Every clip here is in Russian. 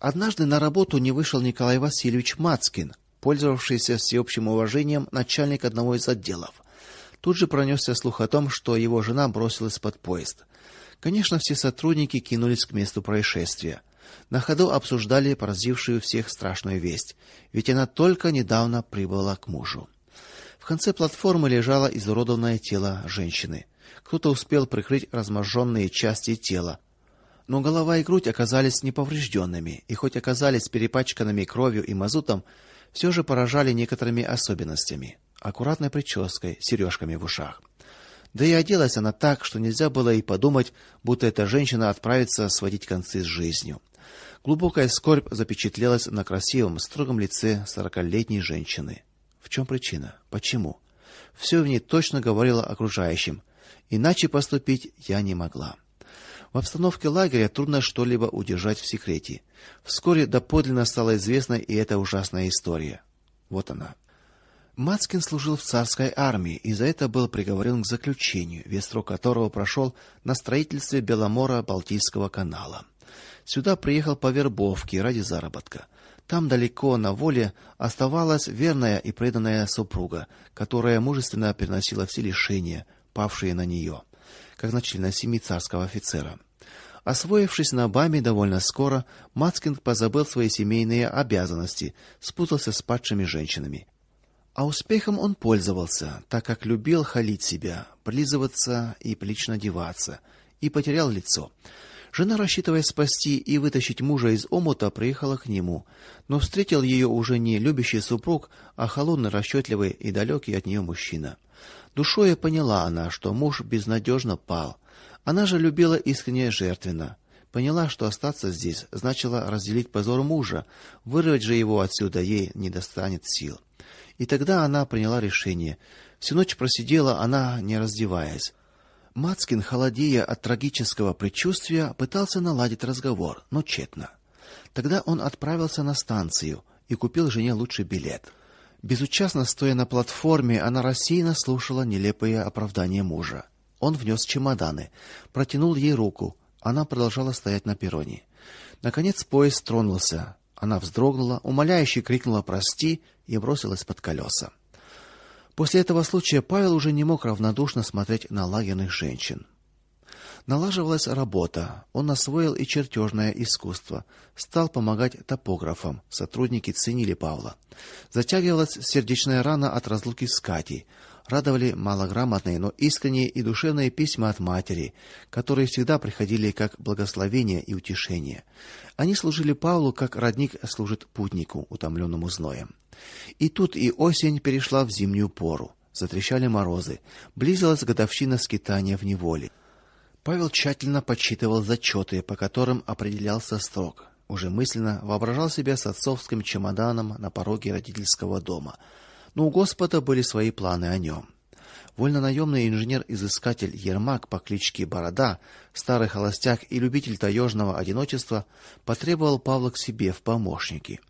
Однажды на работу не вышел Николай Васильевич Мацкин, пользовавшийся всеобщим уважением начальник одного из отделов. Тут же пронесся слух о том, что его жена бросилась под поезд. Конечно, все сотрудники кинулись к месту происшествия. На ходу обсуждали поразившую всех страшную весть, ведь она только недавно прибыла к мужу. В конце платформы лежало изуродованное тело женщины. Кто-то успел прикрыть разможженные части тела. Но голова и грудь оказались неповрежденными, и хоть оказались перепачканными кровью и мазутом, все же поражали некоторыми особенностями: аккуратной прической, сережками в ушах. Да и оделась она так, что нельзя было и подумать, будто эта женщина отправится сводить концы с жизнью. Глубокая скорбь запечатлелась на красивом, строгом лице сорокалетней женщины. В чем причина? Почему? Все в ней точно говорило окружающим. Иначе поступить я не могла. В обстановке лагеря трудно что-либо удержать в секрете. Вскоре доподлинно стала известна и эта ужасная история. Вот она. Мацкин служил в царской армии и за это был приговорен к заключению, весь срок которого прошел на строительстве Беломора-Балтийского канала. Сюда приехал по вербовке ради заработка. Там далеко на воле оставалась верная и преданная супруга, которая мужественно переносила все лишения, павшие на нее, как на члена семьи царского офицера. Освоившись на Баме довольно скоро, Мацкин позабыл свои семейные обязанности, спутался с падшими женщинами. А успехом он пользовался, так как любил халить себя, прилизываться и прилично одеваться, и потерял лицо. Жена, рассчитывая спасти и вытащить мужа из омута, приехала к нему, но встретил ее уже не любящий супруг, а холодный, расчетливый и далекий от нее мужчина. Душой поняла она, что муж безнадежно пал. Она же любила искренне жертвенно. Поняла, что остаться здесь значило разделить позор мужа, вырвать же его отсюда ей не достанет сил. И тогда она приняла решение. Всю ночь просидела она, не раздеваясь. Мацкин, холодея от трагического предчувствия, пытался наладить разговор, но тщетно. Тогда он отправился на станцию и купил жене лучший билет. Безучастно стоя на платформе, она рассеянно слушала нелепые оправдания мужа. Он внес чемоданы, протянул ей руку. Она продолжала стоять на перроне. Наконец поезд тронулся. Она вздрогнула, умоляюще крикнула: "Прости!" и бросилась под колеса. После этого случая Павел уже не мог равнодушно смотреть на лагерных женщин. Налаживалась работа. Он освоил и чертежное искусство, стал помогать топографам. Сотрудники ценили Павла. Затягивалась сердечная рана от разлуки с Катей. Радовали малограмотные, но искренние и душевные письма от матери, которые всегда приходили как благословение и утешение. Они служили Павлу, как родник служит путнику, утомленному зноем. И тут и осень перешла в зимнюю пору. Затрещали морозы, близилась годовщина скитания в неволе. Павел тщательно подсчитывал зачеты, по которым определялся срок. Уже мысленно воображал себя с отцовским чемоданом на пороге родительского дома. Но у Господа были свои планы о нем. Вольнонаемный инженер-изыскатель Ермак по кличке Борода, старый холостяк и любитель таежного одиночества, потребовал Павла к себе в помощники.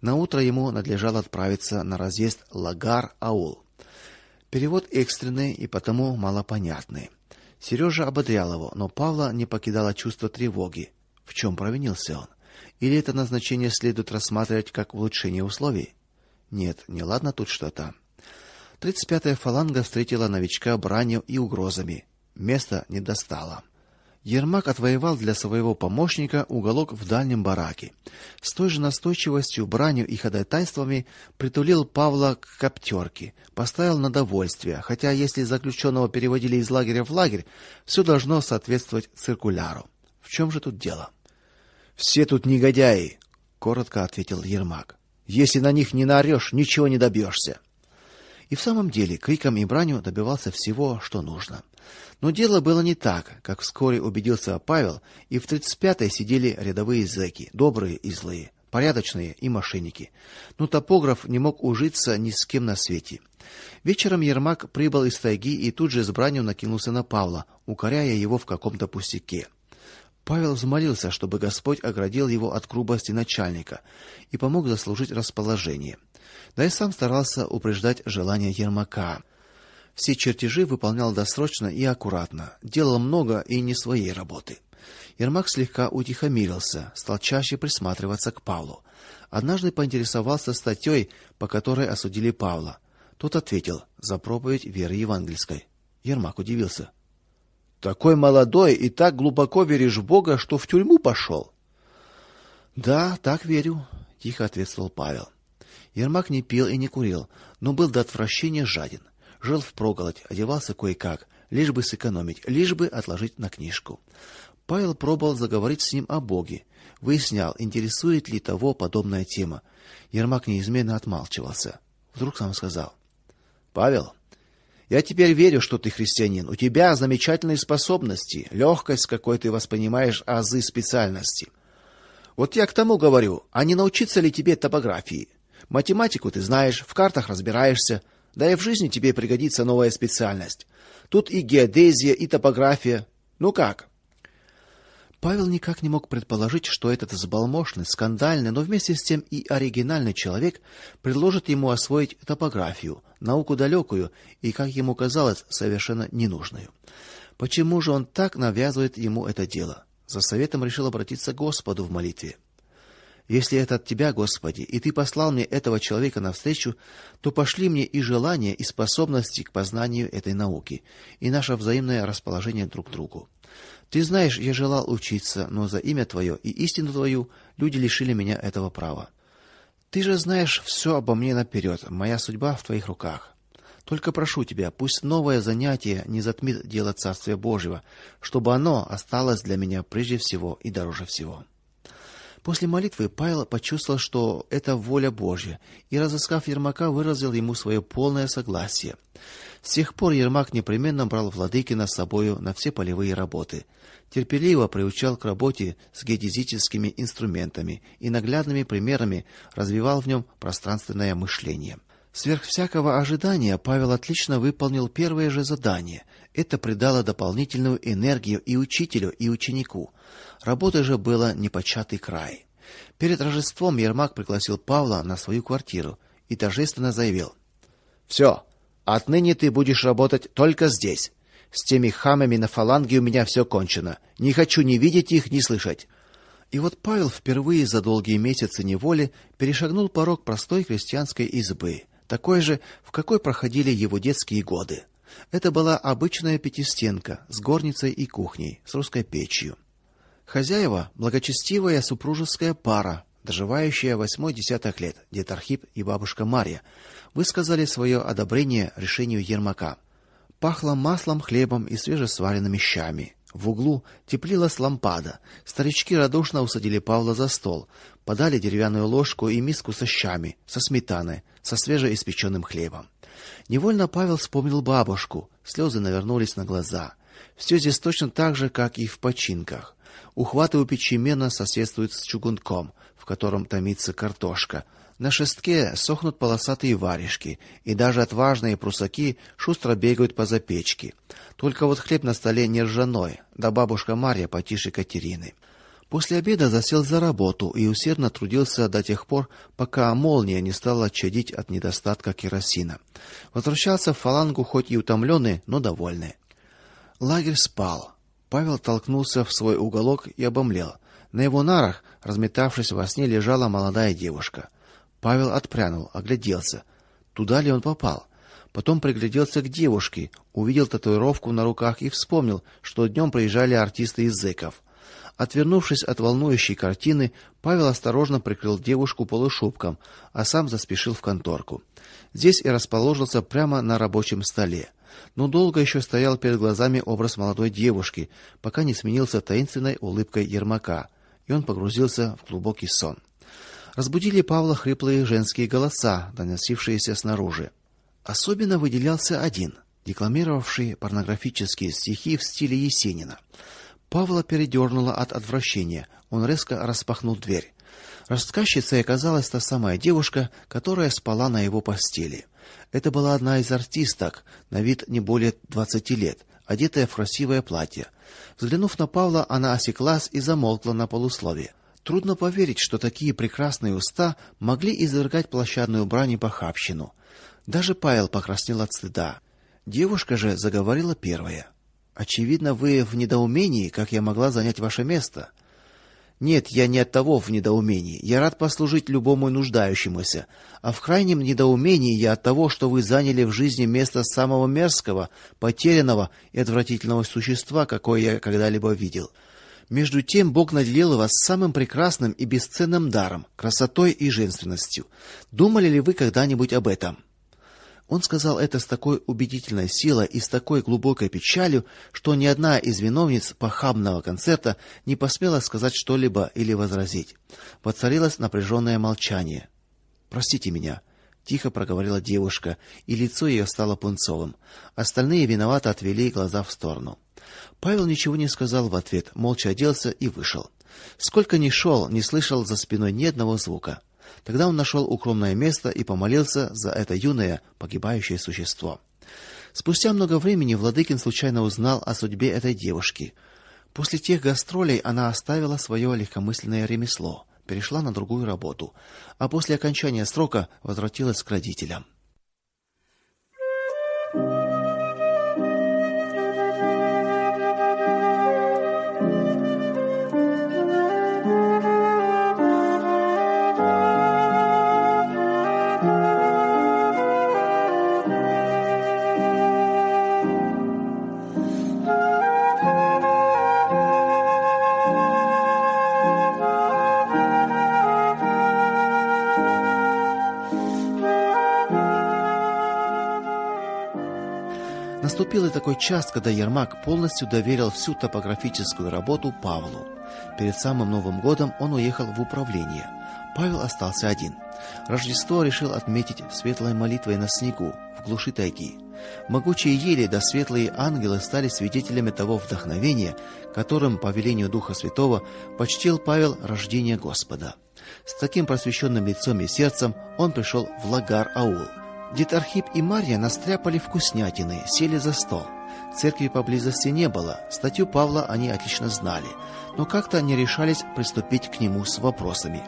На утро ему надлежало отправиться на разъезд Лагар-аул. Перевод экстренный и потому малопонятный. Сережа ободрял его, но Павла не покидало чувство тревоги. В чем провинился он? Или это назначение следует рассматривать как улучшение условий? Нет, не ладно тут что-то. Тридцать пятая фаланга встретила новичка бранью и угрозами. Места не достало. Ермак отвоевал для своего помощника уголок в дальнем бараке. С той же настойчивостью, бранью и ходатайствами притулил Павла к коптерке, поставил на довольствие, хотя если заключенного переводили из лагеря в лагерь, все должно соответствовать циркуляру. В чем же тут дело? Все тут негодяи, коротко ответил Ермак. Если на них не наорешь, ничего не добьешься. И в самом деле, криком и бранью добивался всего, что нужно. Но дело было не так, как вскоре убедился Павел, и в 35-й сидели рядовые зэки, добрые и злые, порядочные и мошенники. Но топограф не мог ужиться ни с кем на свете. Вечером Ермак прибыл из тайги и тут же с бранью накинулся на Павла, укоряя его в каком-то пустяке. Павел взмолился, чтобы Господь оградил его от грубости начальника и помог заслужить расположение. Да и сам старался упреждать желания Ермака. Все чертежи выполнял досрочно и аккуратно, делал много и не своей работы. Ермак слегка утихомирился, стал чаще присматриваться к Павлу. Однажды поинтересовался статьей, по которой осудили Павла. Тот ответил: "За проповедь веры евангельской". Ермак удивился. "Такой молодой и так глубоко веришь в Бога, что в тюрьму пошел?» "Да, так верю", тихо ответил Павел. Ермак не пил и не курил, но был до отвращения жаден. Жил впроголодь, одевался кое-как, лишь бы сэкономить, лишь бы отложить на книжку. Павел пробовал заговорить с ним о Боге, выяснял, интересует ли того подобная тема. Ермак неизменно отмалчивался. Вдруг сам сказал: "Павел, я теперь верю, что ты христианин. У тебя замечательные способности, легкость, какой ты воспринимаешь азы специальности. Вот я к тому говорю, а не научиться ли тебе топографии? Математику ты знаешь, в картах разбираешься, да и в жизни тебе пригодится новая специальность. Тут и геодезия, и топография. Ну как? Павел никак не мог предположить, что этот взбалмошный, скандальный, но вместе с тем и оригинальный человек предложит ему освоить топографию, науку далекую и, как ему казалось, совершенно ненужную. Почему же он так навязывает ему это дело? За советом решил обратиться к Господу в молитве. Если это от тебя, Господи, и ты послал мне этого человека навстречу, то пошли мне и желание, и способности к познанию этой науки, и наше взаимное расположение друг к другу. Ты знаешь, я желал учиться, но за имя твое и истину твою люди лишили меня этого права. Ты же знаешь все обо мне наперед, моя судьба в твоих руках. Только прошу тебя, пусть новое занятие не затмит дело Царствия Божьего, чтобы оно осталось для меня прежде всего и дороже всего. После молитвы Павел почувствовал, что это воля Божья, и разыскав Ермака, выразил ему свое полное согласие. С тех пор Ермак непременно брал Владыкина с собою на все полевые работы. Терпеливо приучал к работе с геодезическими инструментами и наглядными примерами развивал в нем пространственное мышление. Сверх всякого ожидания Павел отлично выполнил первое же задание. Это придало дополнительную энергию и учителю, и ученику. Работы же было непочатый край. Перед Рождеством Ермак пригласил Павла на свою квартиру и торжественно заявил: «Все, отныне ты будешь работать только здесь. С теми хамами на фаланге у меня все кончено. Не хочу ни видеть их, ни слышать". И вот Павел впервые за долгие месяцы неволи перешагнул порог простой крестьянской избы, такой же, в какой проходили его детские годы. Это была обычная пятистенка с горницей и кухней, с русской печью. Хозяева благочестивая супружеская пара, доживающая восьмой десяток лет, дед Архип и бабушка Марья, высказали свое одобрение решению Ермака. Пахло маслом, хлебом и свежесваренными щами. В углу теплилась лампада. Старички радушно усадили Павла за стол, подали деревянную ложку и миску со щами, со сметаной, со свежеиспеченным хлебом. Невольно Павел вспомнил бабушку. Слезы навернулись на глаза. Все здесь точно так же, как и в починках. Ухваты у печи мена соседствуют с чугунком, в котором томится картошка. На шестке сохнут полосатые варежки, и даже отважные прусаки шустро бегают по запечке. Только вот хлеб на столе не ржаной, да бабушка Марья потише Катерины. После обеда засел за работу и усердно трудился до тех пор, пока молния не стала чадить от недостатка керосина. Возвращался в фалангу хоть и утомленный, но довольный. Лагерь спал. Павел толкнулся в свой уголок и обомлел. На его нарах, разметавшись во сне, лежала молодая девушка. Павел отпрянул, огляделся. Туда ли он попал? Потом пригляделся к девушке, увидел татуировку на руках и вспомнил, что днем приезжали артисты из Зыков. Отвернувшись от волнующей картины, Павел осторожно прикрыл девушку полушубком, а сам заспешил в конторку. Здесь и расположился прямо на рабочем столе но долго еще стоял перед глазами образ молодой девушки, пока не сменился таинственной улыбкой Ермака, и он погрузился в глубокий сон. Разбудили Павла хриплые женские голоса, доносившиеся снаружи. Особенно выделялся один, декламировавший порнографические стихи в стиле Есенина. Павла передернуло от отвращения. Он резко распахнул дверь. Рассказчицей оказалась та самая девушка, которая спала на его постели. Это была одна из артисток, на вид не более двадцати лет, одетая в красивое платье. Взглянув на Павла, она осеклась и замолкла на полуслове. Трудно поверить, что такие прекрасные уста могли извергать площадную брань и похабщину. Даже Павел покраснел от стыда. Девушка же заговорила первая. Очевидно, вы в недоумении, как я могла занять ваше место. Нет, я не от того в недоумении. Я рад послужить любому нуждающемуся, а в крайнем недоумении я от того, что вы заняли в жизни место самого мерзкого, потерянного и отвратительного существа, какое я когда-либо видел. Между тем Бог наделил вас самым прекрасным и бесценным даром красотой и женственностью. Думали ли вы когда-нибудь об этом? Он сказал это с такой убедительной силой и с такой глубокой печалью, что ни одна из виновниц похабного концерта не посмела сказать что-либо или возразить. Воцарилось напряженное молчание. "Простите меня", тихо проговорила девушка, и лицо ее стало пунцовым. Остальные виновато отвели глаза в сторону. Павел ничего не сказал в ответ, молча оделся и вышел. Сколько ни шел, не слышал за спиной ни одного звука. Тогда он нашел укромное место и помолился за это юное погибающее существо. Спустя много времени Владыкин случайно узнал о судьбе этой девушки. После тех гастролей она оставила свое легкомысленное ремесло, перешла на другую работу, а после окончания срока возвратилась к родителям. Наступил и такой час, когда Ермак полностью доверил всю топографическую работу Павлу. Перед самым Новым годом он уехал в управление. Павел остался один. Рождество решил отметить светлой молитвой на снегу, в глуши тайги. Могучие ели да светлые ангелы стали свидетелями того вдохновения, которым по велению Духа Святого почтил Павел рождение Господа. С таким просвещенным лицом и сердцем он пришел в Лагар-аул. Дед Архип и Марья настряпали вкуснятины, сели за стол. Церкви поблизости не было. Статью Павла они отлично знали, но как-то не решались приступить к нему с вопросами.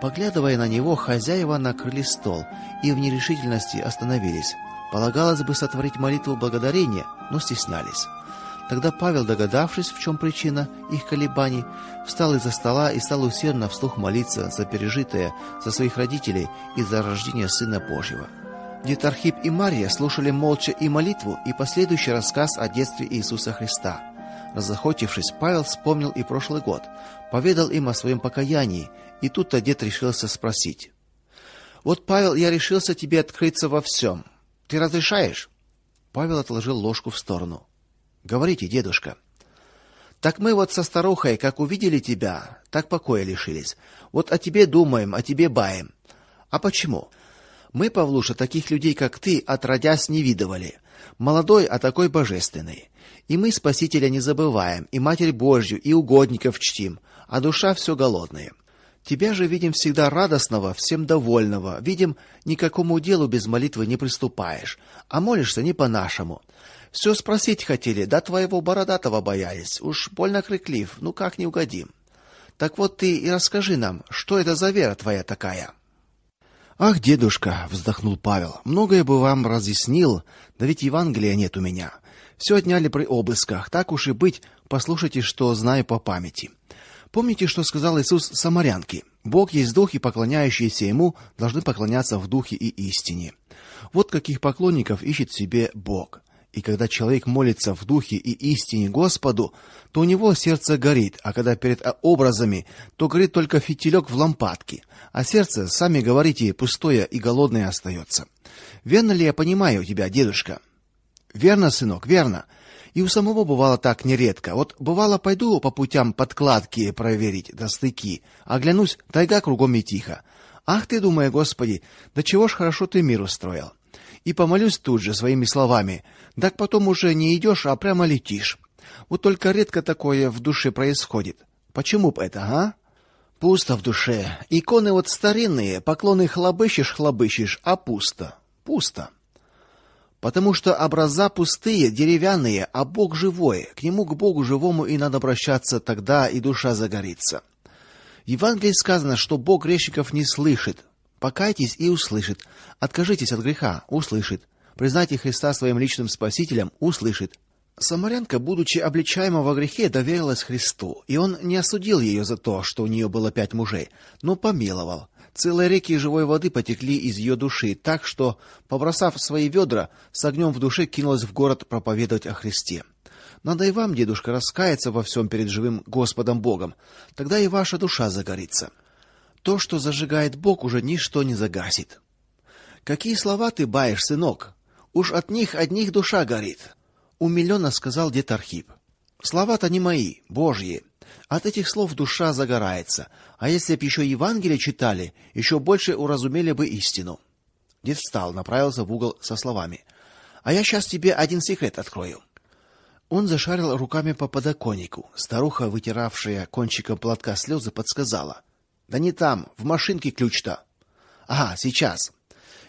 Поглядывая на него, хозяева накрыли стол и в нерешительности остановились. Полагалось бы сотворить молитву благодарения, но стеснялись. Тогда Павел, догадавшись, в чем причина их колебаний, встал из-за стола и стал усердно вслух молиться за пережитое, за своих родителей и за рождение сына Божьего. Дед Архип и Мария слушали молча и молитву, и последующий рассказ о детстве Иисуса Христа. Разохотившись, Павел вспомнил и прошлый год, поведал им о своем покаянии, и тут-то дед решился спросить: "Вот, Павел, я решился тебе открыться во всем. Ты разрешаешь?" Павел отложил ложку в сторону. "Говорите, дедушка." Так мы вот со старухой, как увидели тебя, так покоя лишились. Вот о тебе думаем, о тебе баем. А почему? Мы, Павлуша, таких людей, как ты, отродясь не видывали. Молодой, а такой божественный. И мы Спасителя не забываем, и Матерь Божью, и угодников чтим, а душа все голодная. Тебя же видим всегда радостного, всем довольного. Видим, никакому делу без молитвы не приступаешь, а молишься не по-нашему. Все спросить хотели, да твоего бородатого боялись. Уж больно крыклив, ну как не угодим. Так вот ты и расскажи нам, что это за вера твоя такая? Ах, дедушка, вздохнул Павел. Многое бы вам разъяснил, да ведь Евангелия нет у меня. Все отняли при обысках. Так уж и быть, послушайте, что знаю по памяти. Помните, что сказал Иисус самарянке? Бог есть дух, и поклоняющиеся ему должны поклоняться в духе и истине. Вот каких поклонников ищет себе Бог. И когда человек молится в духе и истине Господу, то у него сердце горит, а когда перед образами, то горит только фитилек в лампадке, а сердце, сами говорите, пустое и голодное остается. Верно ли я понимаю тебя, дедушка? Верно, сынок, верно. И у самого бывало так нередко. Вот бывало пойду по путям подкладки проверить, до стыки, оглянусь, тайга кругом и тихо. Ах ты, думаю, Господи, да чего ж хорошо ты мир устроил и помолюсь тут же своими словами. Так потом уже не идешь, а прямо летишь. Вот только редко такое в душе происходит. Почему б это, а? Пусто в душе. Иконы вот старинные, поклоны хлобыщешь, хлобыщешь, а пусто. Пусто. Потому что образа пустые, деревянные, а Бог живой. К нему к Богу живому и надо обращаться, тогда и душа загорится. В Евангелии сказано, что Бог грешников не слышит, Покайтесь и услышит. Откажитесь от греха, услышит. Признайте Христа своим личным спасителем, услышит. Самарянка, будучи обличаема во грехе, доверилась Христу, и он не осудил ее за то, что у нее было пять мужей, но помиловал. Целые реки живой воды потекли из ее души, так что, побросав свои ведра, с огнем в душе кинулась в город проповедовать о Христе. Надо и вам, дедушка, раскаяться во всем перед живым Господом Богом, тогда и ваша душа загорится. То, что зажигает Бог, уже ничто не загасит. Какие слова ты баешь, сынок? Уж от них одних душа горит умиленно сказал дед Архип. Слова-то не мои, Божьи. От этих слов душа загорается. А если б еще Евангелие читали, еще больше уразумели бы истину. Дед встал, направился в угол со словами: "А я сейчас тебе один секрет открою". Он зашарил руками по подоконнику. Старуха, вытиравшая кончиком платка слезы, подсказала: "Да не там, в машинке ключ-то". "Ага, сейчас".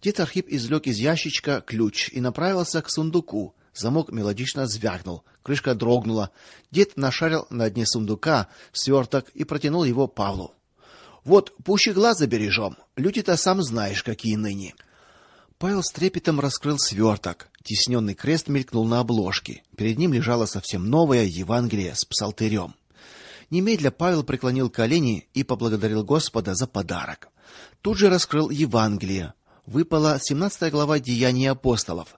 Дед Архип извлек из ящичка ключ и направился к сундуку, Замок мелодично звякнул, крышка дрогнула. Дед нашарил на дне сундука сверток и протянул его Павлу. Вот, пуще глаз забережем. Люди-то сам знаешь, какие ныне. Павел с трепетом раскрыл сверток. Тисненный крест мелькнул на обложке. Перед ним лежало совсем новое Евангелие с псалтырем. Немедля Павел преклонил колени и поблагодарил Господа за подарок. Тут же раскрыл Евангелие. Выпала 17 глава Деяний апостолов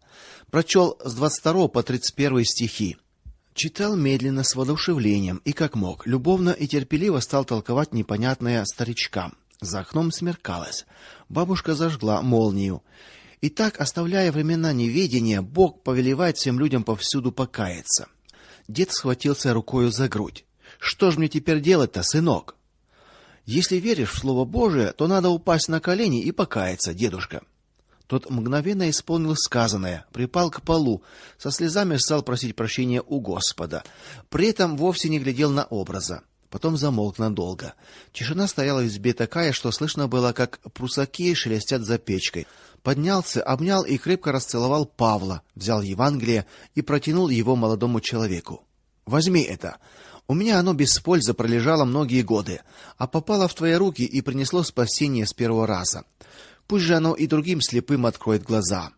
прочел с 22 по 31 стихи. Читал медленно, с воодушевлением и как мог, любовно и терпеливо стал толковать непонятное старичкам. За окном смеркалось. Бабушка зажгла молнию. И так, оставляя времена неведения, Бог повелевает всем людям повсюду покаяться. Дед схватился рукою за грудь. Что ж мне теперь делать-то, сынок? Если веришь в слово Божие, то надо упасть на колени и покаяться, дедушка. Тот мгновенно исполнил сказанное, припал к полу, со слезами стал просить прощения у Господа. При этом вовсе не глядел на образа. Потом замолк надолго. Тишина стояла в избе такая, что слышно было, как прусаки шелестят за печкой. Поднялся, обнял и крепко расцеловал Павла, взял Евангелие и протянул его молодому человеку. Возьми это. У меня оно без пользы пролежало многие годы, а попало в твои руки и принесло спасение с первого раза. Пусть же оно и другим слепым откроет глаза.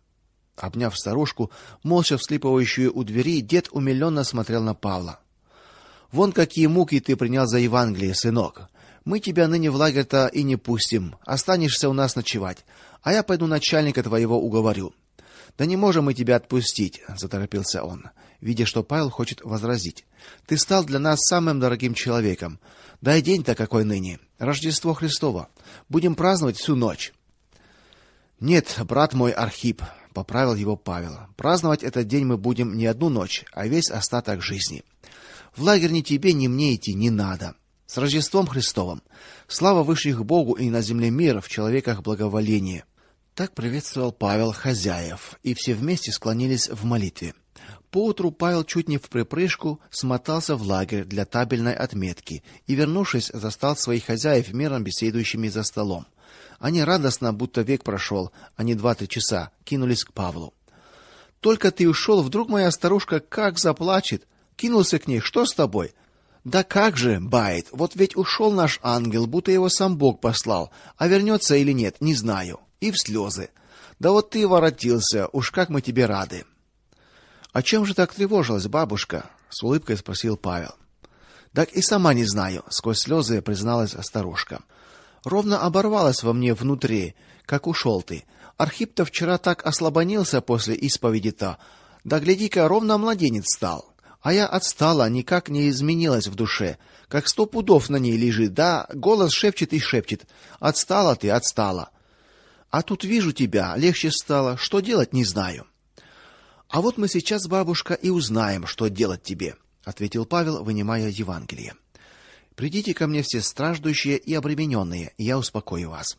Обняв старушку, молча вслипывающую у двери, дед умиленно смотрел на Павла. Вон какие муки ты принял за Евангелие, сынок. Мы тебя ныне в лагерь-то и не пустим. Останешься у нас ночевать, а я пойду начальника твоего уговорю. Да не можем мы тебя отпустить, заторопился он, видя, что Павел хочет возразить. Ты стал для нас самым дорогим человеком. Дай день-то какой ныне, Рождество Христово. Будем праздновать всю ночь. Нет, брат мой Архип, поправил его Павел. Праздновать этот день мы будем не одну ночь, а весь остаток жизни. В лагерь ни тебе, ни мне идти не надо. С Рождеством Христовым. Слава высших Богу и на земле мир, в человеках благоволение. Так приветствовал Павел хозяев, и все вместе склонились в молитве. Поутру Павел чуть не в припрыжку смотался в лагерь для табельной отметки и, вернувшись, застал своих хозяев мирно беседующими за столом. Они радостно, будто век прошел, а не два-три часа, кинулись к Павлу. Только ты ушел, вдруг моя старушка как заплачет. Кинулся к ней: "Что с тобой?" Да как же, бает. Вот ведь ушел наш ангел, будто его сам Бог послал, а вернется или нет, не знаю. И в слезы. Да вот ты воротился, уж как мы тебе рады. А чем же так тревожилась бабушка? с улыбкой спросил Павел. Так и сама не знаю, сквозь слезы призналась старушка. Ровно оборвалось во мне внутри, как ушел ты. Архип-то вчера так ослабонился после исповеди-то. Да гляди-ка, ровно младенец стал. А я отстала, никак не изменилась в душе, как сто пудов на ней лежит. Да, голос шепчет и шепчет: "Отстала ты, отстала". А тут вижу тебя, легче стало, что делать не знаю. А вот мы сейчас, бабушка, и узнаем, что делать тебе, ответил Павел, вынимая Евангелие. Придите ко мне все страждущие и обремененные, и я успокою вас.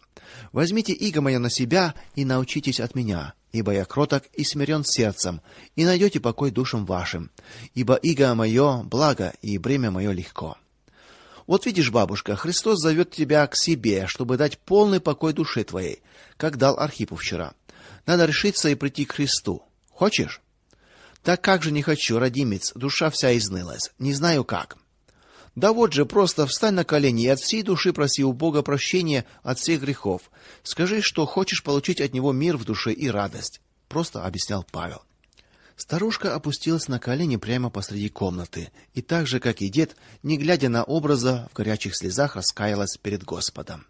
Возьмите иго мое на себя и научитесь от меня, ибо я кроток и смирен сердцем, и найдете покой душам вашим. Ибо иго мое благо, и бремя мое легко. Вот видишь, бабушка, Христос зовет тебя к себе, чтобы дать полный покой душе твоей, как дал Архипу вчера. Надо решиться и прийти к Христу. Хочешь? Так как же не хочу, родимец, душа вся изнылась. Не знаю как. Да вот же, просто встань на колени и от всей души проси у Бога прощения от всех грехов. Скажи, что хочешь получить от него мир в душе и радость, просто объяснял Павел. Старушка опустилась на колени прямо посреди комнаты и так же, как и дед, не глядя на образа, в горячих слезах раскаялась перед Господом.